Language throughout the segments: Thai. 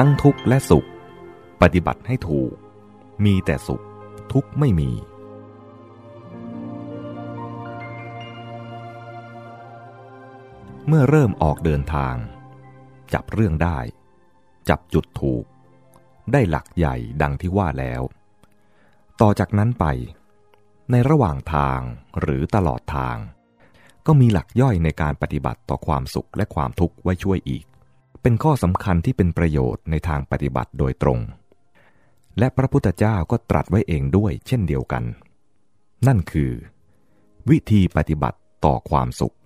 ทั้งทุกข์และสุข ปฏิบัติให้ถูก มีแต่สุข ทุกข์ไม่มี เมื่อเริ่มออกเดินทาง จับเรื่องได้ จับจุดถูก ได้หลักใหญ่ดังที่ว่าแล้ว ต่อจากนั้นไป ในระหว่างทางหรือตลอดทาง ก็มีหลักย่อยในการปฏิบัติต่อความสุขและความทุกข์ไว้ช่วยอีก เป็นข้อสำคัญที่เป็นประโยชน์ในทางปฏิบัติโดยตรง และพระพุทธเจ้าก็ตรัสไว้เองด้วยเช่นเดียวกัน นั่นคือ วิธีปฏิบัติต่อความสุข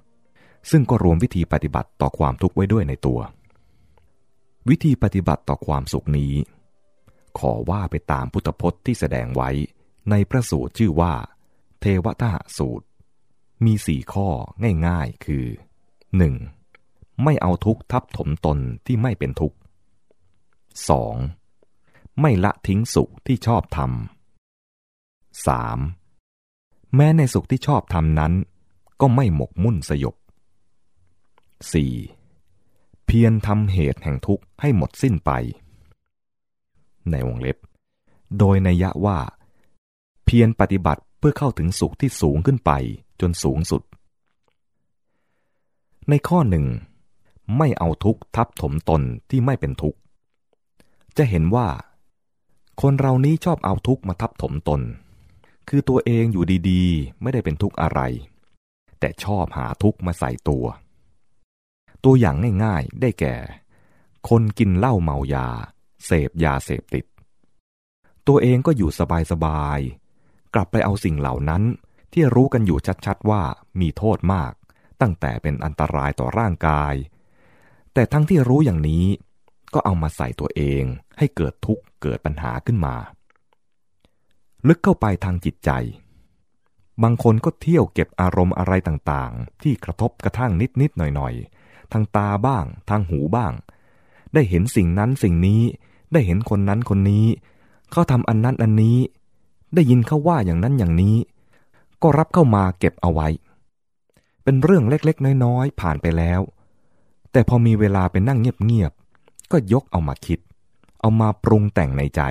ซึ่งก็รวมวิธีปฏิบัติต่อความทุกข์ไว้ด้วยในตัว วิธีปฏิบัติต่อความสุขนี้ ขอว่าไปตามพุทธพจน์ที่แสดงไว้ในพระสูตรชื่อว่า เทวทหสูตร มีสี่ข้อง่ายๆ คือ 1. ไม่เอาทุกข์ทับถมตนที่ไม่เป็นทุกข์ 2. ไม่ละทิ้งสุขที่ชอบทำ 3. แม้ในสุขที่ชอบทำนั้น ก็ไม่หมกมุ่นสยบ 4. เพียรทำเหตุแห่งทุกข์ให้หมดสิ้นไป ในวงเล็บ โดยนัยยะว่า เพียรปฏิบัติเพื่อเข้าถึงสุขที่สูงขึ้นไปจนสูงสุด ในข้อหนึ่ง ไม่เอาทุกข์ทับถมตนที่ไม่เป็นทุกข์ จะเห็นว่า คนเรานี้ชอบเอาทุกข์มาทับถมตน คือตัวเองอยู่ดีๆ ไม่ได้เป็นทุกข์อะไร แต่ชอบหาทุกข์มาใส่ตัว ตัวอย่างง่ายๆได้แก่ คนกินเหล้าเมายา เสพยาเสพติด ตัวเองก็อยู่สบายๆ กลับไปเอาสิ่งเหล่านั้นที่รู้กันอยู่ชัดๆว่ามีโทษมาก ตั้งแต่เป็นอันตรายต่อร่างกาย แต่ทั้งที่รู้อย่างนี้ ก็เอามาใส่ตัวเองให้เกิดทุกข์เกิดปัญหาขึ้นมา ลึกเข้าไปทางจิตใจ บางคนก็เที่ยวเก็บอารมณ์อะไรต่างๆ ที่กระทบกระทั่งนิดๆหน่อยๆ ทางตาบ้าง ทางหูบ้าง ได้เห็นสิ่งนั้นสิ่งนี้ได้เห็นคนนั้นคนนี้ เขาทำอันนั้นอันนี้ ได้ยินเขาว่าอย่างนั้นอย่างนี้ ก็รับเข้ามาเก็บเอาไว้ เป็นเรื่องเล็กๆ น้อยๆ ผ่านไปแล้ว แต่พอมีเวลาไปนั่งเงียบๆ ก็ยกเอามาคิด เอามาปรุงแต่งในใจ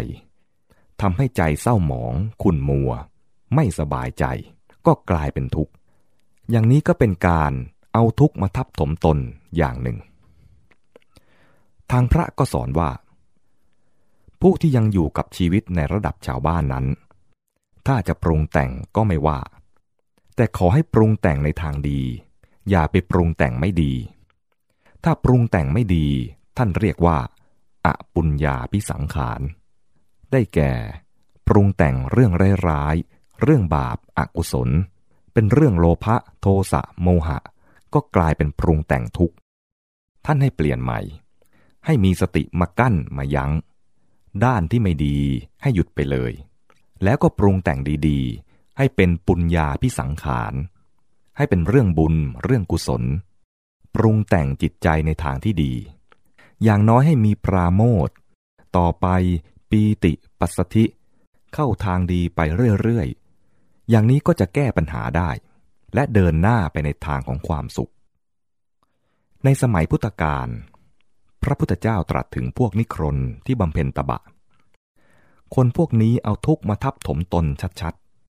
ทำให้ใจเศร้าหมองขุ่นมัว ไม่สบายใจ ก็กลายเป็นทุกข์ อย่างนี้ก็เป็นการเอาทุกข์มาทับถมตนอย่างหนึ่ง ทางพระก็สอนว่า ผู้ที่ยังอยู่กับชีวิตในระดับชาวบ้านนั้น ถ้าจะปรุงแต่งก็ไม่ว่า แต่ขอให้ปรุงแต่งในทางดี อย่าไปปรุงแต่งไม่ดี ถ้าปรุงแต่งไม่ดีท่านเรียกว่าอปุญญาพิสังขาร ได้แก่ ปรุงแต่งเรื่องร้ายๆเรื่องบาปอากุศล เป็นเรื่องโลภะโทสะโมหะ ก็กลายเป็นปรุงแต่งทุกข์ ท่านให้เปลี่ยนใหม่ ให้มีสติมากั้นมายัง้ง ด้านที่ไม่ดีให้หยุดไปเลย แล้วก็ปรุงแต่งดีๆ ให้เป็นปุญญาพิสังขาร ให้เป็นเรื่องบุญเรื่องกุศล ปรุงแต่งจิตใจในทางที่ดี อย่างน้อยให้มีปราโมทต่อไปปีติปัสสธิ เข้าทางดีไปเรื่อยๆ อย่างนี้ก็จะแก้ปัญหาได้ และเดินหน้าไปในทางของความสุข ในสมัยพุทธกาลพระพุทธเจ้าตรัสถึงพวกนิครนที่บำเพ็ญตบะ คนพวกนี้เอาทุกข์มาทับถมตนชัด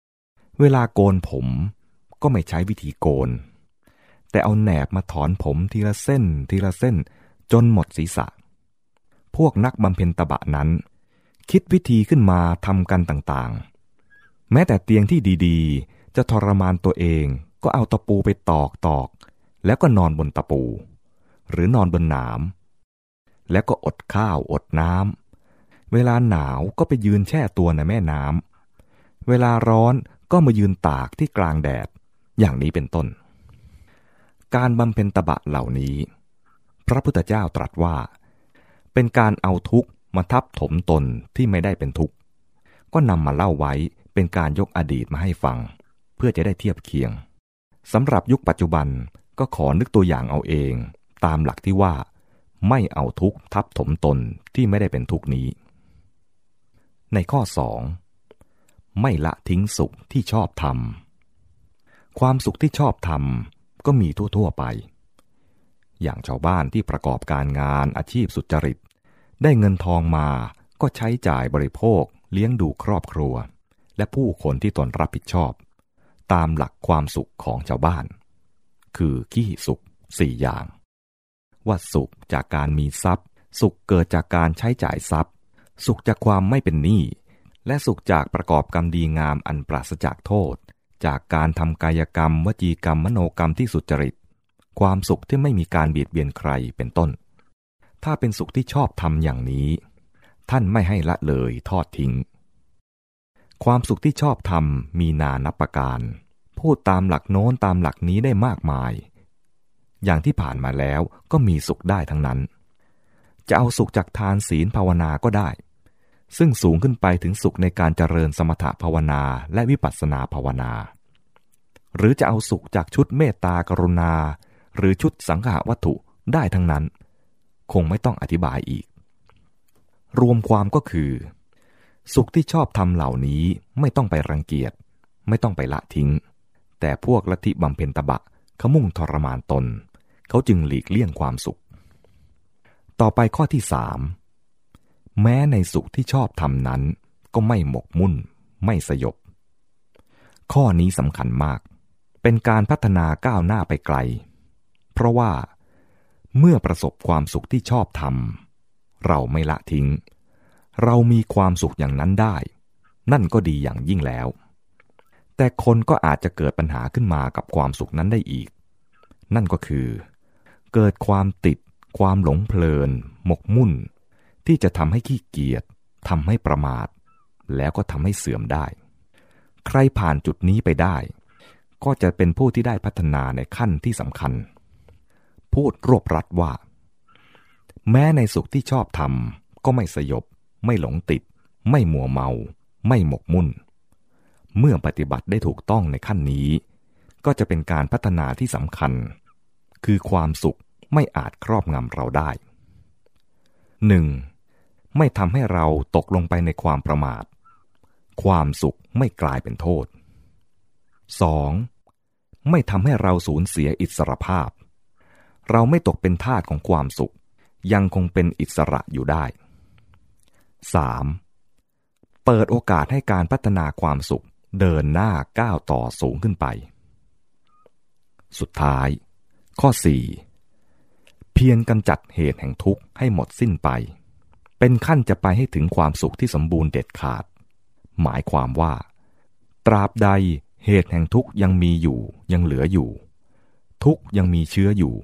ๆ เวลาโกนผมก็ไม่ใช้วิธีโกน แต่เอาแหนบมาถอนผมทีละเส้นทีละเส้น จนหมดศีรษะ พวกนักบำเพ็ญตบะนั้น คิดวิธีขึ้นมาทำกันต่างๆ แม้แต่เตียงที่ดีๆ จะทรมานตัวเองก็เอาตะปูไปตอกตอก แล้วก็นอนบนตะปู หรือนอนบนหนาม แล้วก็อดข้าวอดน้ำเวลาหนาวก็ไปยืนแช่ตัวในแม่น้ำเวลาร้อนก็มายืนตากที่กลางแดด อย่างนี้เป็นต้น การบำเพ็ญตบะเหล่านี้ พระพุทธเจ้าตรัสว่า เป็นการเอาทุกข์มาทับถมตนที่ไม่ได้เป็นทุกข์ ก็นำมาเล่าไว้เป็นการยกอดีตมาให้ฟัง เพื่อจะได้เทียบเคียงสำหรับยุคปัจจุบันก็ขอนึกตัวอย่างเอาเอง ตามหลักที่ว่า ไม่เอาทุกข์ทับถมตนที่ไม่ได้เป็นทุกข์นี้ ในข้อสองไม่ละทิ้งสุขที่ชอบทำความสุขที่ชอบทำ ก็มีทั่วๆไป อย่างชาวบ้านที่ประกอบการงานอาชีพสุจริต ได้เงินทองมาก็ใช้จ่ายบริโภค เลี้ยงดูครอบครัว และผู้คนที่ตนรับผิดชอบ ตามหลักความสุขของชาวบ้าน คือขี้สุขสี่อย่าง ว่าสุขจากการมีทรัพย์ สุขเกิดจากการใช้จ่ายทรัพย์ สุขจากความไม่เป็นหนี้และสุขจากประกอบกรรมดีงามอันปราศจากโทษ จากการทำกายกรรม วจีกรรมมโนกรรมที่สุจริต ความสุขที่ไม่มีการเบียดเบียนใครเป็นต้น ถ้าเป็นสุขที่ชอบทำอย่างนี้ ท่านไม่ให้ละเลยทอดทิ้ง ความสุขที่ชอบทำมีนานับประการ พูดตามหลักโน้นตามหลักนี้ได้มากมาย อย่างที่ผ่านมาแล้วก็มีสุขได้ทั้งนั้น จะเอาสุขจากทานศีลภาวนาก็ได้ ซึ่งสูงขึ้นไปถึงสุขในการเจริญสมถภาวนาและวิปัสสนาภาวนา หรือจะเอาสุขจากชุดเมตตากรุณา หรือชุดสังขาวัตถุได้ทั้งนั้น คงไม่ต้องอธิบายอีก รวมความก็คือ สุขที่ชอบทำเหล่านี้ไม่ต้องไปรังเกียจ ไม่ต้องไปละทิ้ง แต่พวกลัทธิบำเพ็ญตบะเขามุ่งทรมานตน เขาจึงหลีกเลี่ยงความสุข ต่อไปข้อที่สาม แม้ในสุขที่ชอบทำนั้น ก็ไม่หมกมุ่น ไม่สยบ ข้อนี้สำคัญมาก เป็นการพัฒนาก้าวหน้าไปไกล เพราะว่า เมื่อประสบความสุขที่ชอบทำเราไม่ละทิ้ง เรามีความสุขอย่างนั้นได้ นั่นก็ดีอย่างยิ่งแล้ว แต่คนก็อาจจะเกิดปัญหาขึ้นมากับความสุขนั้นได้อีก นั่นก็คือ เกิดความติด ความหลงเพลิน หมกมุ่น ที่จะทำให้ขี้เกียจทำให้ประมาท แล้วก็ทำให้เสื่อมได้ ใครผ่านจุดนี้ไปได้ ก็จะเป็นผู้ที่ได้พัฒนาในขั้นที่สำคัญ พูดรวบรัดว่า แม้ในสุขที่ชอบทำก็ไม่สยบ ไม่หลงติด ไม่มัวเมา ไม่หมกมุ่น เมื่อปฏิบัติได้ถูกต้องในขั้นนี้ ก็จะเป็นการพัฒนาที่สำคัญ คือความสุขไม่อาจครอบงำเราได้หนึ่ง ไม่ทำให้เราตกลงไปในความประมาท ความสุขไม่กลายเป็นโทษ 2. ไม่ทำให้เราสูญเสียอิสรภาพ เราไม่ตกเป็นทาสของความสุข ยังคงเป็นอิสระอยู่ได้ 3. เปิดโอกาสให้การพัฒนาความสุขเดินหน้าก้าวต่อสูงขึ้นไป สุดท้าย ข้อ 4. เพียงกำจัดเหตุแห่งทุกข์ให้หมดสิ้นไป เป็นขั้นจะไปให้ถึงความสุขที่สมบูรณ์เด็ดขาด หมายความว่า ตราบใดเหตุแห่งทุกข์ยังมีอยู่ ยังเหลืออยู่ ทุกข์ยังมีเชื้ออยู่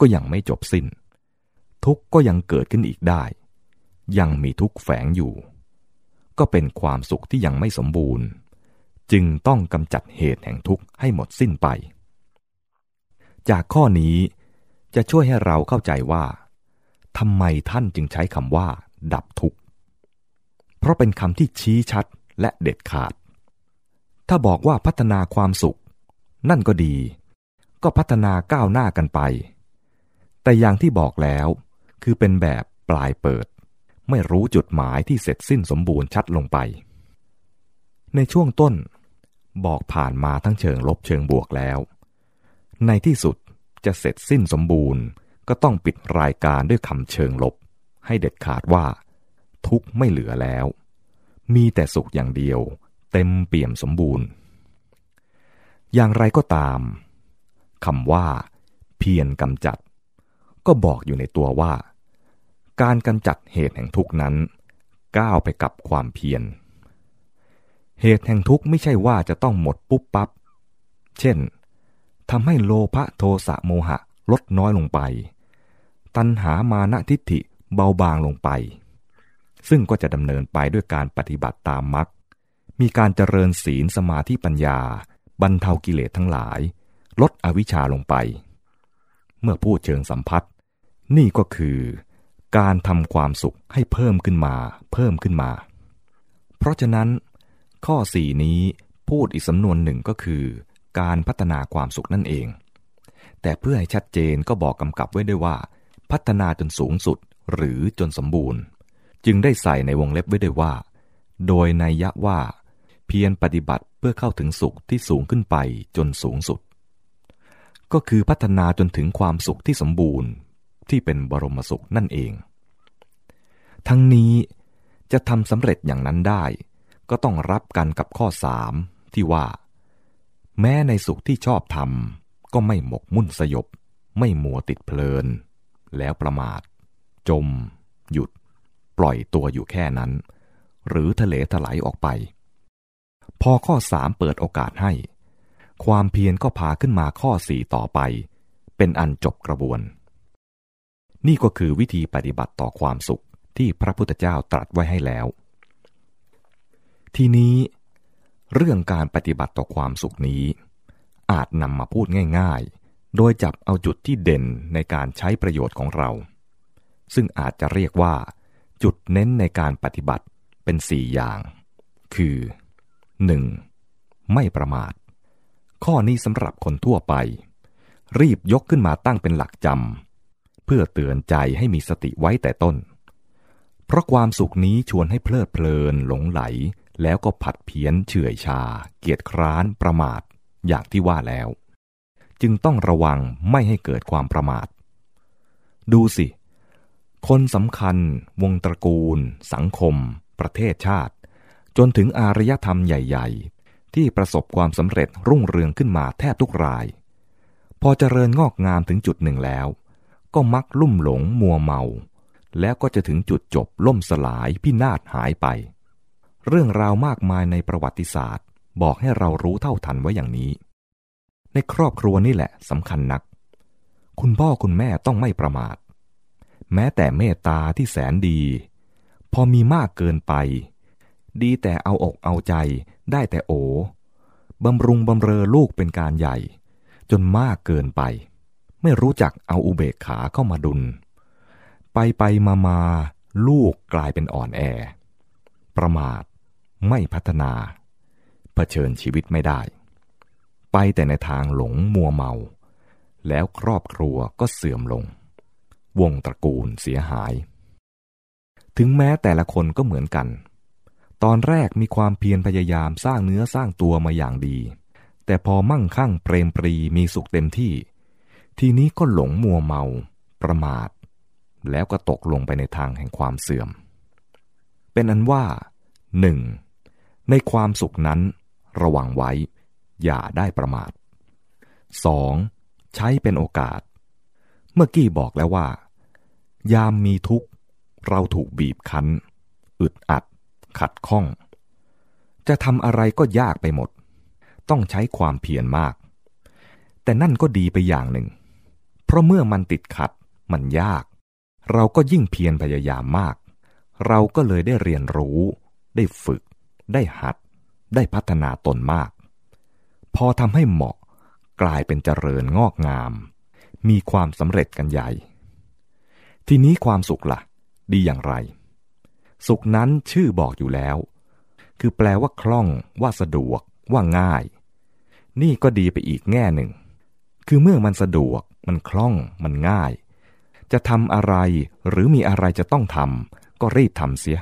ก็ยังไม่จบสิน้น ทุกข์ก็ยังเกิดขึ้นอีกได้ ยังมีทุกข์แฝงอยู่ ก็เป็นความสุขที่ยังไม่สมบูรณ์ จึงต้องกำจัดเหตุแห่งทุกข์ให้หมดสิ้นไป จากข้อนี้จะช่วยให้เราเข้าใจว่าทำไมท่านจึงใช้คำว่า ดับทุกข์ เพราะเป็นคำที่ชี้ชัดและเด็ดขาด ถ้าบอกว่าพัฒนาความสุข นั่นก็ดี ก็พัฒนาก้าวหน้ากันไป แต่อย่างที่บอกแล้วคือเป็นแบบปลายเปิด ไม่รู้จุดหมายที่เสร็จสิ้นสมบูรณ์ชัดลงไป ในช่วงต้น บอกผ่านมาทั้งเชิงลบเชิงบวกแล้ว ในที่สุดจะเสร็จสิ้นสมบูรณ์ก็ต้องปิดรายการด้วยคำเชิงลบ ให้เด็ดขาดว่า ทุกไม่เหลือแล้ว มีแต่สุขอย่างเดียว เต็มเปี่ยมสมบูรณ์ อย่างไรก็ตามคำว่า เพียรกำจัด ก็บอกอยู่ในตัวว่า การกำจัดเหตุแห่งทุกนั้น ก้าวไปกับความเพียรเหตุแห่งทุกข์ไม่ใช่ว่าจะต้องหมดปุ๊บปับ๊บ เช่น ทำให้โลภะโทสะโมหะลดน้อยลงไป ตัณหามานะทิฏฐิ เบาบางลงไป ซึ่งก็จะดำเนินไปด้วยการปฏิบัติตามมรรคมีการเจริญศีลสมาธิปัญญา บรรเทากิเลสทั้งหลาย ลดอวิชชาลงไป เมื่อพูดเชิงสัมพัทธ์นี่ก็คือการทำความสุขให้เพิ่มขึ้นมา เพิ่มขึ้นมา เพราะฉะนั้น ข้อสี่นี้พูดอีกสำนวนหนึ่งก็คือ การพัฒนาความสุขนั่นเอง แต่เพื่อให้ชัดเจนก็บอกกำกับไว้ด้วยว่า พัฒนาจนสูงสุด หรือจนสมบูรณ์ จึงได้ใส่ในวงเล็บไว้ด้วยว่า โดยนัยยะว่า เพียรปฏิบัติเพื่อเข้าถึงสุขที่สูงขึ้นไปจนสูงสุด ก็คือพัฒนาจนถึงความสุขที่สมบูรณ์ ที่เป็นบรมสุขนั่นเอง ทั้งนี้จะทำสำเร็จอย่างนั้นได้ ก็ต้องรับกันกับข้อสามที่ว่า แม้ในสุขที่ชอบทำก็ไม่หมกมุ่นสยบ ไม่มัวติดเพลิน แล้วประมาท จม หยุด ปล่อยตัวอยู่แค่นั้น หรือทะเลถลายออกไป พอข้อสามเปิดโอกาสให้ ความเพียรก็พาขึ้นมาข้อสี่ต่อไป เป็นอันจบกระบวน นี่ก็คือวิธีปฏิบัติต่อความสุขที่พระพุทธเจ้าตรัสไว้ให้แล้ว ทีนี้เรื่องการปฏิบัติต่อความสุขนี้ อาจนำมาพูดง่าย ๆ โดยจับเอาจุดที่เด่นในการใช้ประโยชน์ของเรา ซึ่งอาจจะเรียกว่า จุดเน้นในการปฏิบัติเป็นสี่อย่าง คือ 1. ไม่ประมาท ข้อนี้สำหรับคนทั่วไป รีบยกขึ้นมาตั้งเป็นหลักจำเพื่อเตือนใจให้มีสติไว้แต่ต้น เพราะความสุขนี้ชวนให้เพลิดเพลินหลงไหล แล้วก็ผัดเพี้ยนเฉื่อยชา เกียจคร้านประมาทอย่างที่ว่าแล้ว จึงต้องระวังไม่ให้เกิดความประมาท ดูสิ คนสำคัญ วงตระกูล สังคม ประเทศชาติ จนถึงอารยธรรมใหญ่ ๆ ที่ประสบความสำเร็จรุ่งเรืองขึ้นมาแทบทุกราย พอเจริญงอกงามถึงจุดหนึ่งแล้ว ก็มักลุ่มหลงมัวเมา แล้วก็จะถึงจุดจบล่มสลายพินาศหายไป เรื่องราวมากมายในประวัติศาสตร์ บอกให้เรารู้เท่าทันไว้อย่างนี้ ในครอบครัวนี่แหละสำคัญนัก คุณพ่อคุณแม่ต้องไม่ประมาท แม้แต่เมตตาที่แสนดี พอมีมากเกินไป ดีแต่เอาอกเอาใจได้แต่โอบำรุงบำเรอลูกเป็นการใหญ่ จนมากเกินไป ไม่รู้จักเอาอุเบกขาเข้ามาดุล ไปไปมามาลูกกลายเป็นอ่อนแอ ประมาทไม่พัฒนาเผชิญชีวิตไม่ได้ ไปแต่ในทางหลงมัวเมา แล้วครอบครัวก็เสื่อมลง วงตระกูลเสียหาย ถึงแม้แต่ละคนก็เหมือนกัน ตอนแรกมีความเพียรพยายามสร้างเนื้อสร้างตัวมาอย่างดี แต่พอมั่งคั่งเปรมปรีมีสุขเต็มที่ ทีนี้ก็หลงมัวเมา ประมาท แล้วก็ตกลงไปในทางแห่งความเสื่อม เป็นอันว่าหนึ่งในความสุขนั้นระวังไว้ อย่าได้ประมาท 2. ใช้เป็นโอกาส เมื่อกี้บอกแล้วว่า ยามมีทุกข์ เราถูกบีบคั้น อึดอัด ขัดข้อง จะทำอะไรก็ยากไปหมด ต้องใช้ความเพียรมาก แต่นั่นก็ดีไปอย่างหนึ่ง เพราะเมื่อมันติดขัด มันยาก เราก็ยิ่งเพียรพยายามมาก เราก็เลยได้เรียนรู้ ได้ฝึก ได้หัด ได้พัฒนาตนมาก พอทำให้เหมาะกลายเป็นเจริญงอกงาม มีความสำเร็จกันใหญ่ ทีนี้ความสุขละ่ะ ดีอย่างไร สุขนั้นชื่อบอกอยู่แล้ว คือแปลว่าคล่อง ว่าสะดวก ว่าง่าย นี่ก็ดีไปอีกแง่หนึ่ง คือเมื่อมันสะดวก มันคล่อง มันง่าย จะทำอะไรหรือมีอะไรจะต้องทำก็รีบทำเสีย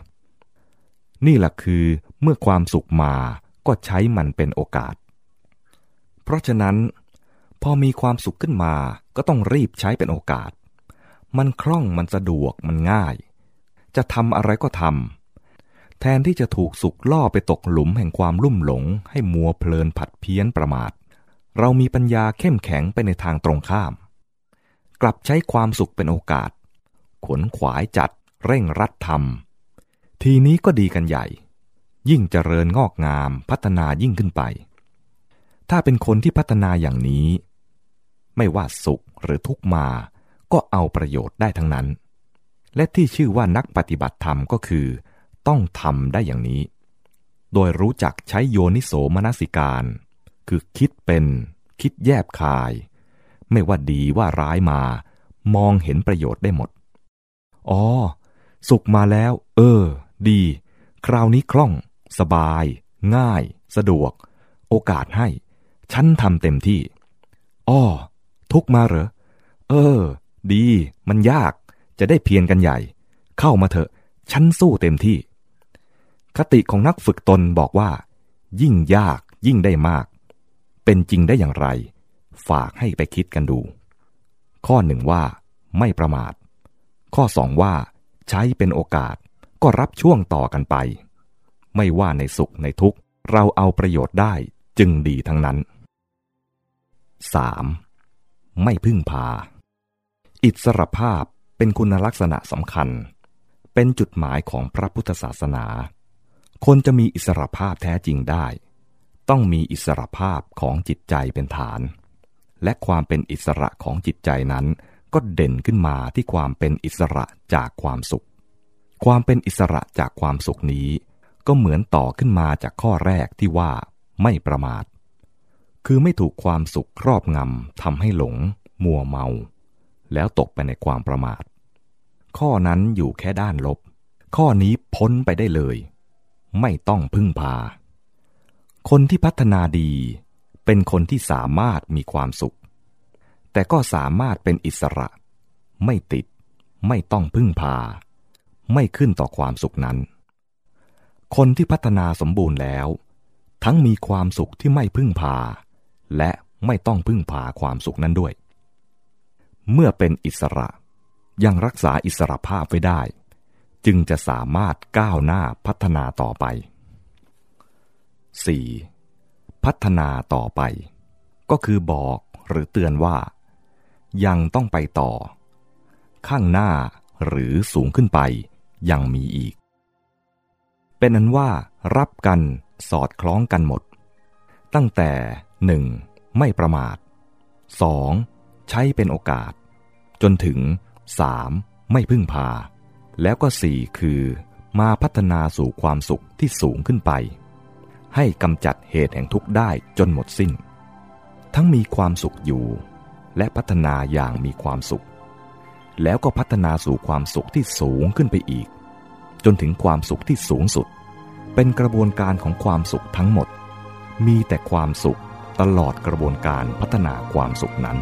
นี่แหละคือเมื่อความสุขมาก็ใช้มันเป็นโอกาส เพราะฉะนั้น พอมีความสุขขึ้นมาก็ต้องรีบใช้เป็นโอกาส มันคล่องมันสะดวกมันง่าย จะทำอะไรก็ทำแทนที่จะถูกสุขล่อไปตกหลุมแห่งความลุ่มหลง ให้มัวเพลินผัดเพี้ยนประมาท เรามีปัญญาเข้มแข็งไปในทางตรงข้าม กลับใช้ความสุขเป็นโอกาส ขนขวายจัดเร่งรัดทำทีนี้ก็ดีกันใหญ่ ยิ่งเจริญงอกงามพัฒนายิ่งขึ้นไป ถ้าเป็นคนที่พัฒนาอย่างนี้ ไม่ว่าสุขหรือทุกมา ก็เอาประโยชน์ได้ทั้งนั้น และที่ชื่อว่านักปฏิบัติธรรมก็คือ ต้องทำได้อย่างนี้ โดยรู้จักใช้โยนิโสมนสิการ คือคิดเป็น คิดแยบคาย ไม่ว่าดีว่าร้ายมา มองเห็นประโยชน์ได้หมด อ๋อ สุขมาแล้ว เออ ดี คราวนี้คล่อง สบาย ง่าย สะดวก โอกาสให้ ฉันทำเต็มที่ อ้อ ทุกมาเหรอ เออ ดีมันยากจะได้เพียรกันใหญ่ เข้ามาเถอะ ฉันสู้เต็มที่ คติของนักฝึกตนบอกว่า ยิ่งยากยิ่งได้มาก เป็นจริงได้อย่างไร ฝากให้ไปคิดกันดู ข้อหนึ่งว่าไม่ประมาท ข้อสองว่า ใช้เป็นโอกาสก็รับช่วงต่อกันไป ไม่ว่าในสุขในทุกข์เราเอาประโยชน์ได้จึงดีทั้งนั้น 3. ไม่พึ่งพา อิสรภาพเป็นคุณลักษณะสำคัญ เป็นจุดหมายของพระพุทธศาสนา คนจะมีอิสรภาพแท้จริงได้ ต้องมีอิสรภาพของจิตใจเป็นฐาน และความเป็นอิสระของจิตใจนั้น ก็เด่นขึ้นมาที่ความเป็นอิสระจากความสุข ความเป็นอิสระจากความสุขนี้ ก็เหมือนต่อขึ้นมาจากข้อแรกที่ว่าไม่ประมาท คือไม่ถูกความสุขครอบงำทำให้หลง มัวเมา แล้วตกไปในความประมาท ข้อนั้นอยู่แค่ด้านลบ ข้อนี้พ้นไปได้เลย ไม่ต้องพึ่งพา คนที่พัฒนาดีเป็นคนที่สามารถมีความสุข แต่ก็สามารถเป็นอิสระ ไม่ติด ไม่ต้องพึ่งพา ไม่ขึ้นต่อความสุขนั้น คนที่พัฒนาสมบูรณ์แล้ว ทั้งมีความสุขที่ไม่พึ่งพา และไม่ต้องพึ่งพาความสุขนั้นด้วย เมื่อเป็นอิสระ ยังรักษาอิสระภาพไว้ได้ จึงจะสามารถก้าวหน้าพัฒนาต่อไป 4. พัฒนาต่อไป ก็คือบอกหรือเตือนว่า ยังต้องไปต่อ ข้างหน้าหรือสูงขึ้นไปยังมีอีก เป็นอันว่ารับกันสอดคล้องกันหมด ตั้งแต่ 1. ไม่ประมาท 2. ใช้เป็นโอกาส จนถึง 3. ไม่พึ่งพา แล้วก็ 4 คือมาพัฒนาสู่ความสุขที่สูงขึ้นไป ให้กำจัดเหตุแห่งทุกข์ได้จนหมดสิ้น ทั้งมีความสุขอยู่ และพัฒนาอย่างมีความสุข แล้วก็พัฒนาสู่ความสุขที่สูงขึ้นไปอีก จนถึงความสุขที่สูงสุด เป็นกระบวนการของความสุขทั้งหมด มีแต่ความสุขตลอดกระบวนการพัฒนาความสุขนั้น